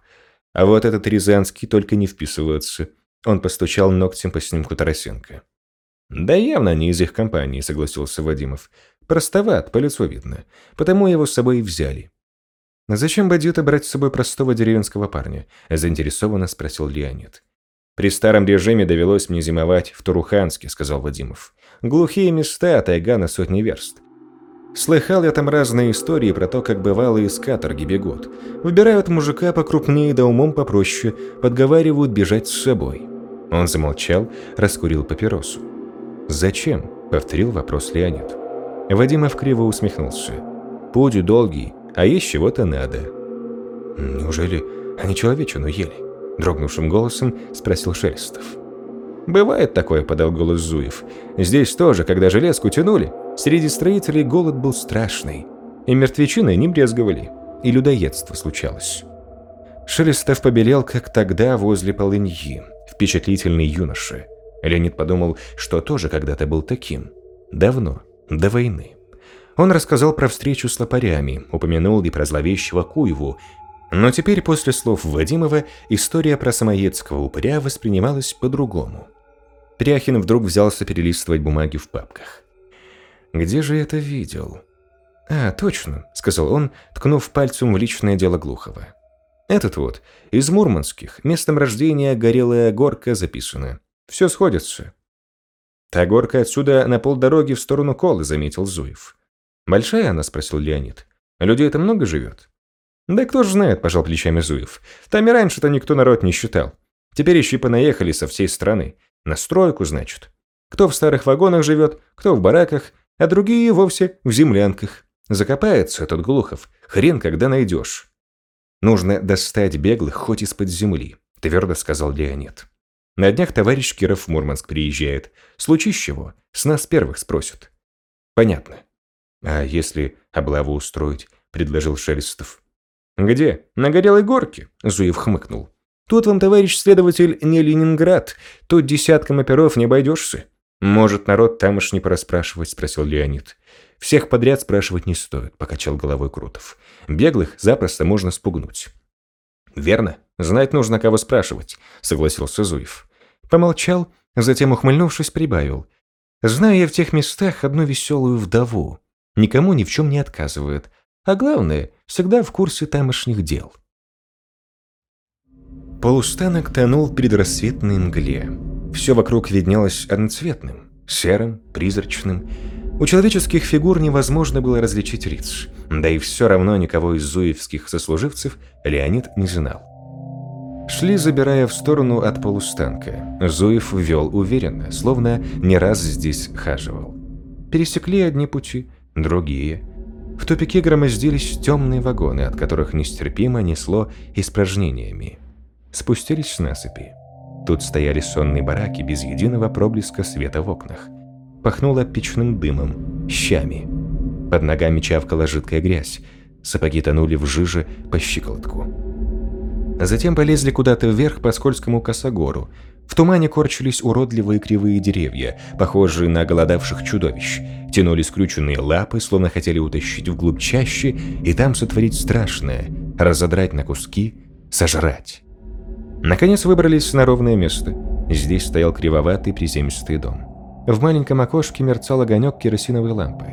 А вот этот Рязанский только не вписывается. Он постучал ногтем по снимку Тарасенко. «Да явно не из их компании», — согласился Вадимов. «Простоват, по лицу видно. Потому его с собой и взяли». «Зачем бандита брать с собой простого деревенского парня?» – заинтересованно спросил Леонид. «При старом режиме довелось мне зимовать в Туруханске», — сказал Вадимов. «Глухие места, тайга на сотни верст. Слыхал я там разные истории про то, как бывалые из каторги бегут. Выбирают мужика покрупнее да умом попроще, подговаривают бежать с собой». Он замолчал, раскурил папиросу. «Зачем?» — повторил вопрос Леонид. Вадимов криво усмехнулся. «Путь долгий, а есть чего-то надо». «Неужели они человечину ели?» Дрогнувшим голосом спросил Шелестов. «Бывает такое», — подал голос Зуев. «Здесь тоже, когда железку тянули, среди строителей голод был страшный. И мертвечины не брезговали, и людоедство случалось». Шелестов побелел, как тогда возле полыньи, впечатлительный юноша. Леонид подумал, что тоже когда-то был таким. Давно, до войны. Он рассказал про встречу с лопарями, упомянул и про зловещего Куеву, но теперь после слов Вадимова история про самоедского упыря воспринималась по-другому. Тряхин вдруг взялся перелистывать бумаги в папках. «Где же это видел?» «А, точно», — сказал он, ткнув пальцем в личное дело Глухова. «Этот вот, из Мурманских, местом рождения горелая горка записана. Все сходится». «Та горка отсюда на полдороги в сторону Колы», — заметил Зуев. «Большая она?» — спросил Леонид. «Людей это много живет?» «Да кто ж знает», – пожал плечами Зуев. «Там и раньше-то никто народ не считал. Теперь ищи понаехали со всей страны. На стройку, значит. Кто в старых вагонах живет, кто в бараках, а другие вовсе в землянках. Закопается этот Глухов. Хрен когда найдешь». «Нужно достать беглых хоть из-под земли», – твердо сказал Леонид. «На днях товарищ Киров в Мурманск приезжает. Случись чего, с нас первых спросят». «Понятно». «А если облаву устроить?» – предложил Шелестов. «Где? На горелой горке?» – Зуев хмыкнул. «Тут вам, товарищ следователь, не Ленинград. Тут десятком оперов не обойдешься». «Может, народ тамошний порасспрашивать?» – спросил Леонид. «Всех подряд спрашивать не стоит», – покачал головой Крутов. «Беглых запросто можно спугнуть». «Верно. Знать нужно, кого спрашивать», – согласился Зуев. Помолчал, затем, ухмыльнувшись, прибавил. «Знаю я в тех местах одну веселую вдову. Никому ни в чем не отказывает. А главное, всегда в курсе тамошних дел. Полустанок тонул в предрассветной мгле. Все вокруг виднелось одноцветным, серым, призрачным. У человеческих фигур невозможно было различить лиц, да и все равно никого из зуевских сослуживцев Леонид не знал. Шли, забирая в сторону от полустанка. Зуев вел уверенно, словно не раз здесь хаживал. Пересекли одни пути, другие – в тупике громоздились темные вагоны, от которых нестерпимо несло испражнениями. Спустились с насыпи. Тут стояли сонные бараки без единого проблеска света в окнах. Пахнуло печным дымом, щами. Под ногами чавкала жидкая грязь. Сапоги тонули в жиже по щиколотку. Затем полезли куда-то вверх по скользкому косогору, в тумане корчились уродливые кривые деревья, похожие на голодавших чудовищ. Тянули скрюченные лапы, словно хотели утащить вглубь чаще и там сотворить страшное, разодрать на куски, сожрать. Наконец выбрались на ровное место. Здесь стоял кривоватый приземистый дом. В маленьком окошке мерцал огонек керосиновой лампы.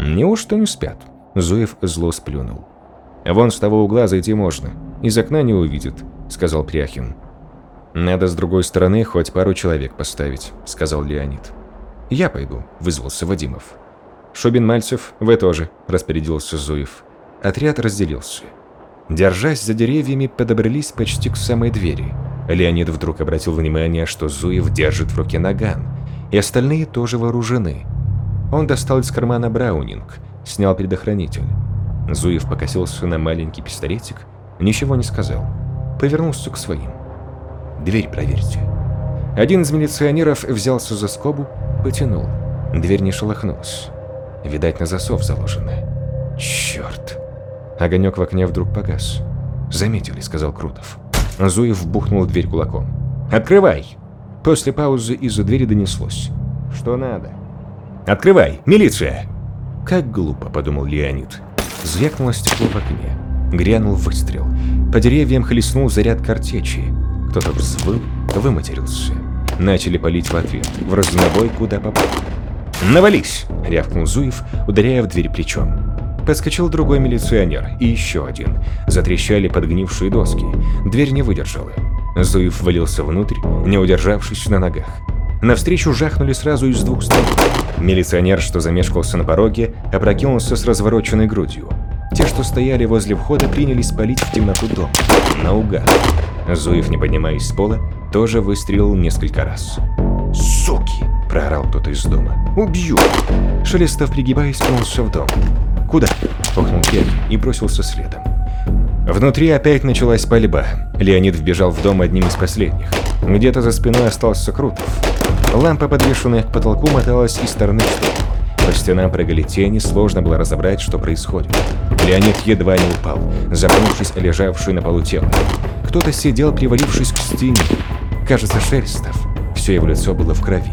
«Неужто не спят?» Зуев зло сплюнул. «Вон с того угла зайти можно. Из окна не увидит», — сказал Пряхин. «Надо с другой стороны хоть пару человек поставить», — сказал Леонид. «Я пойду», — вызвался Вадимов. «Шубин-Мальцев, вы тоже», — распорядился Зуев. Отряд разделился. Держась за деревьями, подобрались почти к самой двери. Леонид вдруг обратил внимание, что Зуев держит в руке наган, и остальные тоже вооружены. Он достал из кармана браунинг, снял предохранитель. Зуев покосился на маленький пистолетик, ничего не сказал. Повернулся к своим. Дверь проверьте». Один из милиционеров взялся за скобу, потянул. Дверь не шелохнулась. Видать, на засов заложена. Черт. Огонек в окне вдруг погас. «Заметили», — сказал Крутов. Зуев бухнул дверь кулаком. «Открывай!» После паузы из-за двери донеслось. «Что надо?» «Открывай! Милиция!» «Как глупо», — подумал Леонид. Звякнуло стекло в окне. Грянул выстрел. По деревьям хлестнул заряд картечи. Кто-то взвыл, выматерился. Начали палить в ответ, в разнобой куда попал. «Навались!» – рявкнул Зуев, ударяя в дверь плечом. Подскочил другой милиционер и еще один. Затрещали подгнившие доски. Дверь не выдержала. Зуев ввалился внутрь, не удержавшись на ногах. Навстречу жахнули сразу из двух сторон. Милиционер, что замешкался на пороге, опрокинулся с развороченной грудью. Те, что стояли возле входа, принялись палить в темноту дом. Наугад. Зуев, не поднимаясь с пола, тоже выстрелил несколько раз. «Суки!» – проорал кто-то из дома. «Убью!» Шелестов, пригибаясь, кинулся в дом. «Куда?» – похнул Петр и бросился следом. Внутри опять началась пальба. Леонид вбежал в дом одним из последних. Где-то за спиной остался Крутов. Лампа, подвешенная к потолку, моталась из стороны в сторону. По стенам прыгали тени, сложно было разобрать, что происходит. Леонид едва не упал, запнувшись о лежавшую на полу тело. Кто-то сидел, привалившись к стене. Кажется, Шерстов. Все его лицо было в крови.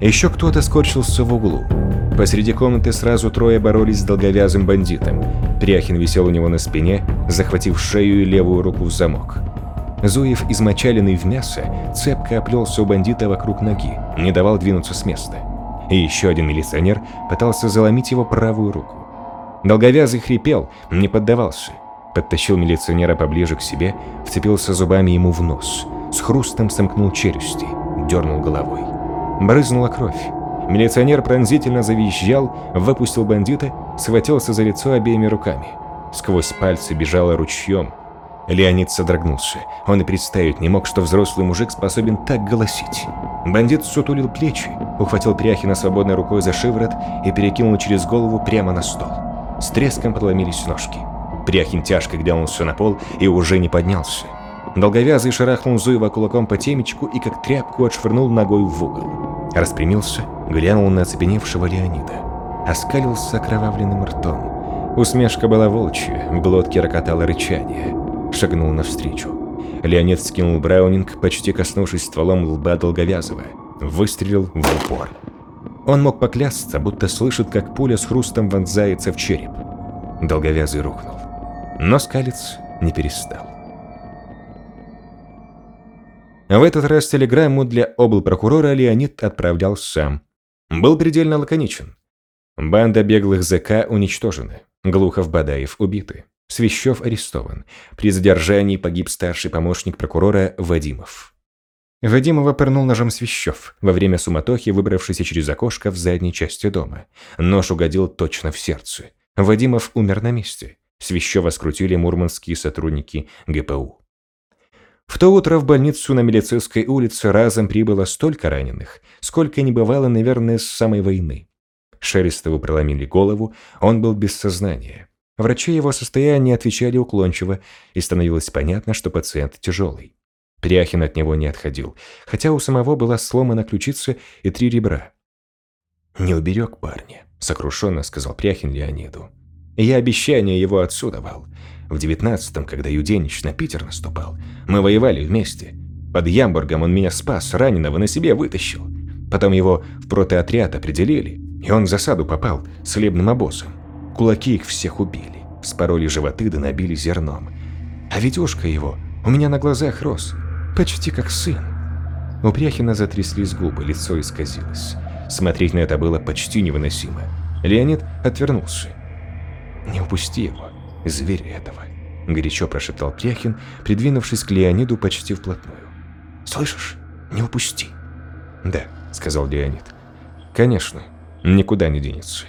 Еще кто-то скорчился в углу. Посреди комнаты сразу трое боролись с долговязым бандитом. Пряхин висел у него на спине, захватив шею и левую руку в замок. Зуев, измочаленный в мясо, цепко оплелся у бандита вокруг ноги, не давал двинуться с места. И еще один милиционер пытался заломить его правую руку. Долговязый хрипел, не поддавался. Подтащил милиционера поближе к себе, вцепился зубами ему в нос, с хрустом сомкнул челюсти, дернул головой. Брызнула кровь. Милиционер пронзительно завизжал, выпустил бандита, схватился за лицо обеими руками. Сквозь пальцы бежало ручьем. Леонид содрогнулся. Он и представить не мог, что взрослый мужик способен так голосить. Бандит сутулил плечи, ухватил Пряхина свободной рукой за шиворот и перекинул через голову прямо на стол. С треском подломились ножки. Пряхин тяжко глянулся на пол и уже не поднялся. Долговязый шарахнул Зуева кулаком по темечку и как тряпку отшвырнул ногой в угол. Распрямился, глянул на оцепеневшего Леонида. Оскалился окровавленным ртом. Усмешка была волчья, в глотке рокотало рычание. Шагнул навстречу. Леонид скинул Браунинг, почти коснувшись стволом лба Долговязого. Выстрелил в упор. Он мог поклясться, будто слышит, как пуля с хрустом вонзается в череп. Долговязый рухнул. Но скалец не перестал. В этот раз телеграмму для облпрокурора Леонид отправлял сам. Был предельно лаконичен. Банда беглых ЗК уничтожена. Глухов-Бадаев убиты. Свящев арестован. При задержании погиб старший помощник прокурора Вадимов. Вадимова пырнул ножом Свящев, во время суматохи выбравшийся через окошко в задней части дома. Нож угодил точно в сердце. Вадимов умер на месте. Свящева скрутили мурманские сотрудники ГПУ. В то утро в больницу на Милицейской улице разом прибыло столько раненых, сколько не бывало, наверное, с самой войны. Шерестову проломили голову, он был без сознания. Врачи его состояние отвечали уклончиво, и становилось понятно, что пациент тяжелый. Пряхин от него не отходил, хотя у самого была сломана ключица и три ребра. «Не уберег парня», — сокрушенно сказал Пряхин Леониду. «Я обещание его отцу давал. В девятнадцатом, когда Юденич на Питер наступал, мы воевали вместе. Под Ямбургом он меня спас, раненого на себе вытащил. Потом его в протоотряд определили, и он в засаду попал с хлебным обозом. Кулаки их всех убили, вспороли животы да набили зерном. А Витюшка его у меня на глазах рос, почти как сын. У Пряхина затряслись губы, лицо исказилось. Смотреть на это было почти невыносимо. Леонид отвернулся. «Не упусти его», зверь этого», – горячо прошептал Пряхин, придвинувшись к Леониду почти вплотную. «Слышишь? Не упусти». «Да», – сказал Леонид. «Конечно, никуда не денется».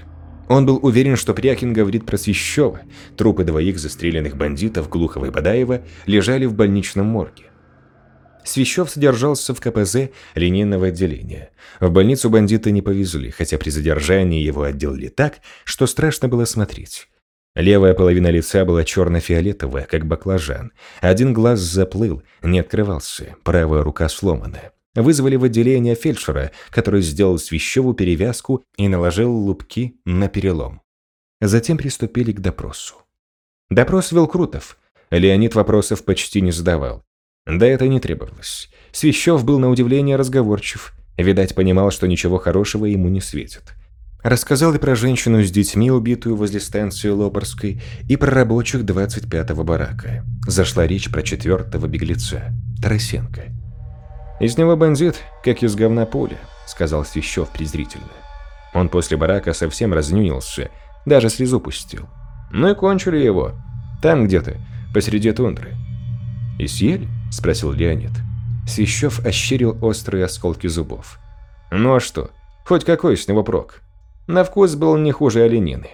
Он был уверен, что Пряхин говорит про Свящева. Трупы двоих застреленных бандитов Глухова и Бадаева лежали в больничном морге. Свящев содержался в КПЗ линейного отделения. В больницу бандита не повезли, хотя при задержании его отделали так, что страшно было смотреть. Левая половина лица была черно-фиолетовая, как баклажан. Один глаз заплыл, не открывался, правая рука сломана. Вызвали в отделение фельдшера, который сделал свящеву перевязку и наложил лупки на перелом. Затем приступили к допросу. Допрос вел Крутов. Леонид вопросов почти не задавал. Да это не требовалось. Свящев был на удивление разговорчив. Видать, понимал, что ничего хорошего ему не светит. Рассказал и про женщину с детьми, убитую возле станции Лопарской, и про рабочих 25-го барака. Зашла речь про четвертого беглеца, Тарасенко. «Из него бандит, как из говна пуля», — сказал Свящев презрительно. Он после барака совсем разнюнился, даже слезу пустил. Ну и кончили его. Там где-то, посреди тундры. «И съели?» – спросил Леонид. Свящев ощерил острые осколки зубов. «Ну а что? Хоть какой с него прок?» На вкус был не хуже оленины.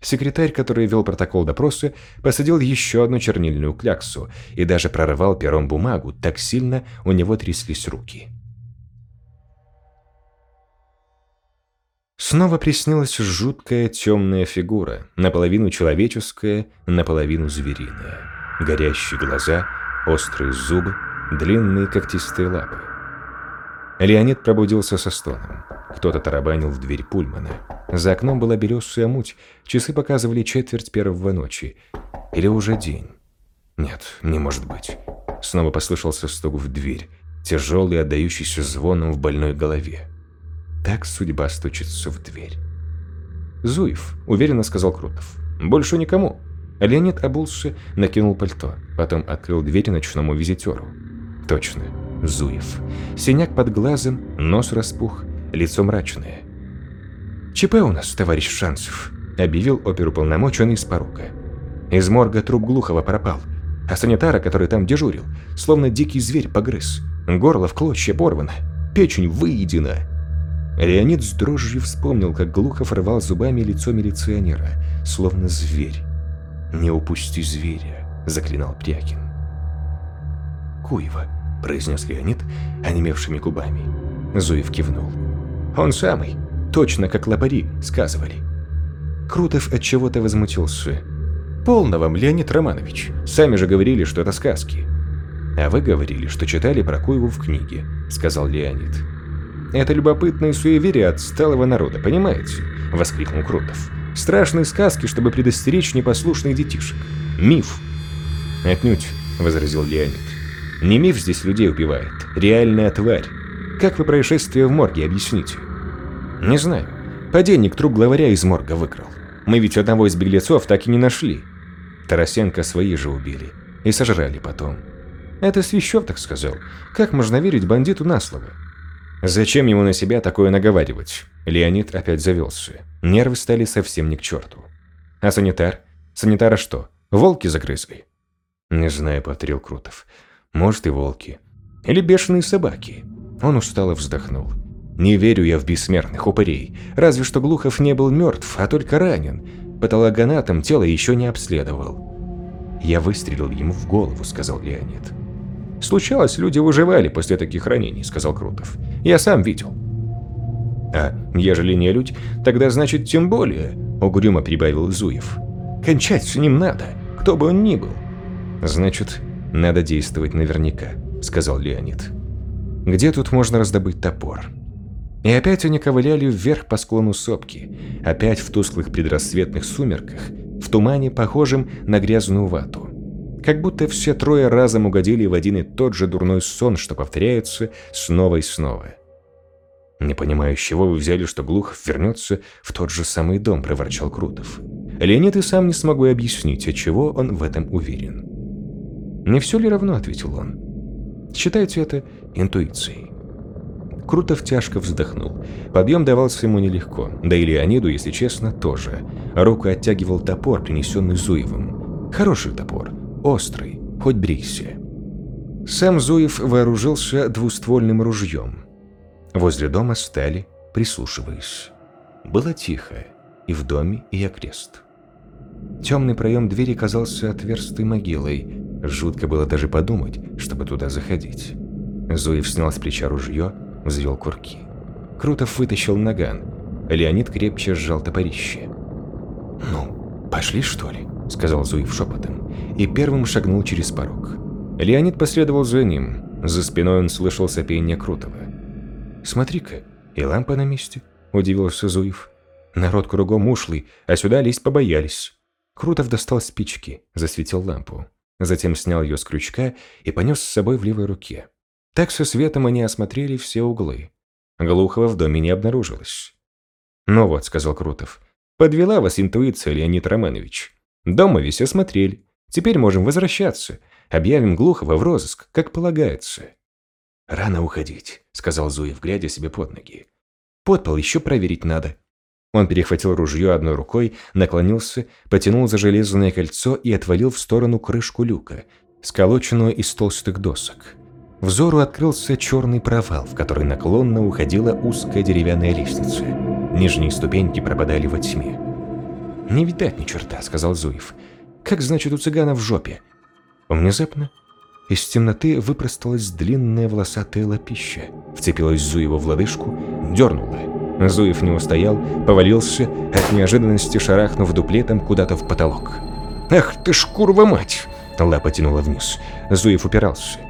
Секретарь, который вел протокол допроса, посадил еще одну чернильную кляксу и даже прорывал пером бумагу, так сильно у него тряслись руки. Снова приснилась жуткая темная фигура, наполовину человеческая, наполовину звериная. Горящие глаза, острые зубы, длинные когтистые лапы. Леонид пробудился со стоном. Кто-то тарабанил в дверь Пульмана. За окном была белесая муть, часы показывали четверть первого ночи. Или уже день. Нет, не может быть. Снова послышался стук в дверь, тяжелый, отдающийся звоном в больной голове. Так судьба стучится в дверь. «Зуев», — уверенно сказал Крутов. «Больше никому». Леонид обулся, накинул пальто, потом открыл дверь ночному визитеру. Точно, Зуев. Синяк под глазом, нос распух, лицо мрачное. «ЧП у нас, товарищ Шансов», — объявил оперуполномоченный из порука. Из морга труп Глухова пропал, а санитара, который там дежурил, словно дикий зверь погрыз. Горло в клочья порвано, печень выедена. Леонид с дрожью вспомнил, как Глухов рвал зубами лицо милиционера, словно зверь. «Не упусти зверя», — заклинал Прякин. «Куева», — произнес Леонид, онемевшими губами. Зуев кивнул. «Он самый, точно как лопари сказывали». Крутов от чего-то возмутился. «Полно вам, Леонид Романович. Сами же говорили, что это сказки». «А вы говорили, что читали про Куеву в книге», — сказал Леонид. «Это любопытные суеверия отсталого народа, понимаете?» — воскликнул Крутов. «Страшные сказки, чтобы предостеречь непослушных детишек. Миф». «Отнюдь», — возразил Леонид. «Не миф здесь людей убивает, реальная тварь. Как вы происшествие в морге объясните?» «Не знаю. Подельник труп главаря из морга выкрал. Мы ведь одного из беглецов так и не нашли. Тарасенко свои же убили. И сожрали потом. Это Свящев так сказал. Как можно верить бандиту на слово? Зачем ему на себя такое наговаривать? Леонид опять завелся. Нервы стали совсем не к черту. А санитар? Санитара что, волки загрызли? Не знаю, повторил Крутов. Может и волки. Или бешеные собаки. Он устало вздохнул. Не верю я в бессмертных упырей. Разве что Глухов не был мертв, а только ранен. Патологоанатом тело еще не обследовал. «Я выстрелил ему в голову», — сказал Леонид. «Случалось, люди выживали после таких ранений», — сказал Крутов. «Я сам видел». «А ежели не людь, тогда значит тем более», — угрюмо прибавил Зуев. «Кончать с ним надо, кто бы он ни был». «Значит, надо действовать наверняка», — сказал Леонид. «Где тут можно раздобыть топор?» И опять они ковыляли вверх по склону сопки, опять в тусклых предрассветных сумерках, в тумане, похожем на грязную вату. Как будто все трое разом угодили в один и тот же дурной сон, что повторяется снова и снова. «Не понимаю, с чего вы взяли, что Глухов вернется в тот же самый дом», – проворчал Крутов. Леонид и сам не смогу объяснить, от чего он в этом уверен. «Не все ли равно?» – ответил он. «Считайте это интуицией». Крутов тяжко вздохнул. Подъем давался ему нелегко, да и Леониду, если честно, тоже. Руку оттягивал топор, принесенный Зуевым. Хороший топор, острый, хоть брейся. Сам Зуев вооружился двуствольным ружьем. Возле дома стали, прислушиваясь. Было тихо, и в доме, и окрест. Темный проем двери казался отверстой могилой. Жутко было даже подумать, чтобы туда заходить. Зуев снял с плеча ружье, взвел курки. Крутов вытащил наган. Леонид крепче сжал топорище. «Ну, пошли, что ли?» – сказал Зуев шепотом, и первым шагнул через порог. Леонид последовал за ним. За спиной он слышал сопение Крутого. «Смотри-ка, и лампа на месте», – удивился Зуев. «Народ кругом ушлый, а сюда лезть побоялись». Крутов достал спички, засветил лампу. Затем снял ее с крючка и понес с собой в левой руке. Так со светом они осмотрели все углы. Глухого в доме не обнаружилось. «Ну вот», — сказал Крутов, — «подвела вас интуиция, Леонид Романович. Дома весь осмотрели. Теперь можем возвращаться. Объявим Глухова в розыск, как полагается». «Рано уходить», — сказал Зуев, глядя себе под ноги. «Подпол еще проверить надо». Он перехватил ружье одной рукой, наклонился, потянул за железное кольцо и отвалил в сторону крышку люка, сколоченную из толстых досок. Взору открылся черный провал, в который наклонно уходила узкая деревянная лестница. Нижние ступеньки пропадали во тьме. «Не видать ни черта», — сказал Зуев. «Как значит у цыгана в жопе?» Внезапно из темноты выпросталась длинная волосатая лапища, вцепилась Зуева в лодыжку, дернула. Зуев не устоял, повалился, от неожиданности шарахнув дуплетом куда-то в потолок. «Ах ты ж курва мать!» Лапа тянула вниз. Зуев упирался.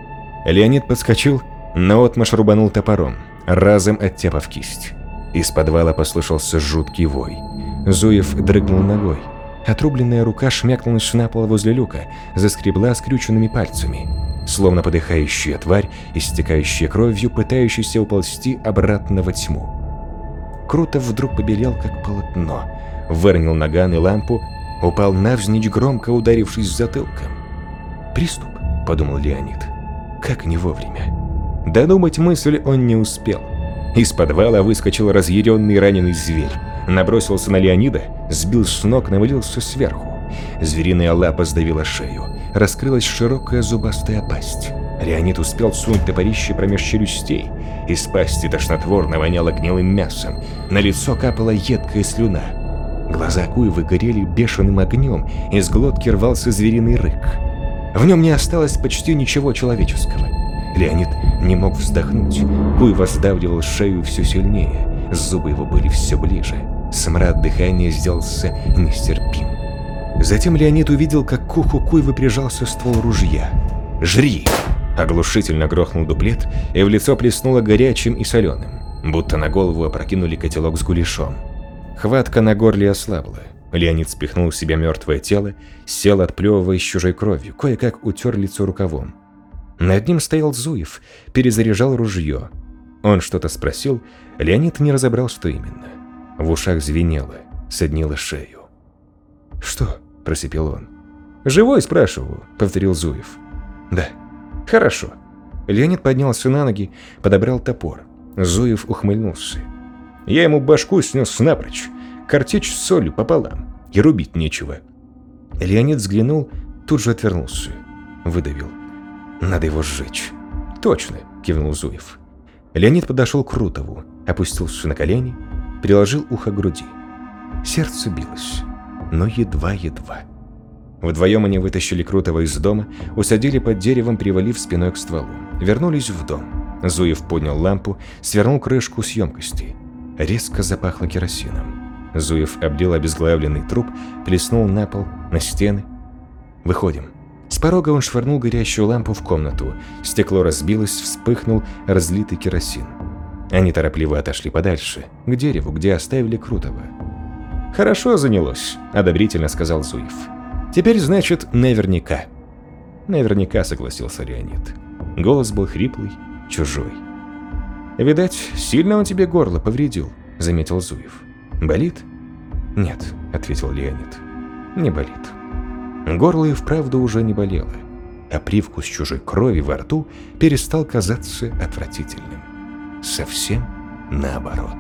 Леонид подскочил, наотмашь рубанул топором, разом оттяпав кисть. Из подвала послышался жуткий вой. Зуев дрыгнул ногой. Отрубленная рука шмякнулась на пол возле люка, заскребла скрюченными пальцами. Словно подыхающая тварь, истекающая кровью, пытающаяся уползти обратно во тьму. Крутов вдруг побелел, как полотно, выронил наган и лампу, упал навзничь, громко ударившись затылком. «Приступ», — подумал Леонид. «Как не вовремя». Додумать мысль он не успел. Из подвала выскочил разъяренный раненый зверь набросился на Леонида, сбил с ног, навалился сверху. Звериная лапа сдавила шею, раскрылась широкая зубастая пасть. Леонид успел сунуть топорище промеж челюстей. Из пасти тошнотворно воняло гнилым мясом, на лицо капала едкая слюна. Глаза Куевы горели бешеным огнем, из глотки рвался звериный рык. В нем не осталось почти ничего человеческого. Леонид не мог вздохнуть, Куева сдавливал шею все сильнее, зубы его были все ближе. Смрад дыхания сделался нестерпим. Затем Леонид увидел, как к уху Куйвы прижался ствол ружья. «Жри!» Оглушительно грохнул дуплет, и в лицо плеснуло горячим и соленым, будто на голову опрокинули котелок с гуляшом. Хватка на горле ослабла. Леонид спихнул в себя мертвое тело, сел, отплевываясь чужой кровью, кое-как утер лицо рукавом. Над ним стоял Зуев, перезаряжал ружье. Он что-то спросил, Леонид не разобрал, что именно. В ушах звенело, соднило шею. «Что?» – просипел он. «Живой, спрашиваю», – повторил Зуев. «Да». «Хорошо». Леонид поднялся на ноги, подобрал топор. Зуев ухмыльнулся. «Я ему башку снес напрочь, картечь с солью пополам, и рубить нечего». Леонид взглянул, тут же отвернулся. Выдавил. «Надо его сжечь». «Точно», – кивнул Зуев. Леонид подошел к Крутову, опустился на колени, приложил ухо к груди. Сердце билось, но едва-едва. Вдвоем они вытащили Крутого из дома, усадили под деревом, привалив спиной к стволу. Вернулись в дом. Зуев поднял лампу, свернул крышку с емкости. Резко запахло керосином. Зуев обдел обезглавленный труп, плеснул на пол, на стены. «Выходим». С порога он швырнул горящую лампу в комнату. Стекло разбилось, вспыхнул разлитый керосин. Они торопливо отошли подальше, к дереву, где оставили Крутого. «Хорошо занялось», — одобрительно сказал Зуев. «Теперь, значит, наверняка». Наверняка согласился Леонид. Голос был хриплый, чужой. «Видать, сильно он тебе горло повредил», — заметил Зуев. «Болит?» «Нет», — ответил Леонид. «Не болит». Горло и вправду уже не болело, а привкус чужой крови во рту перестал казаться отвратительным совсем наоборот.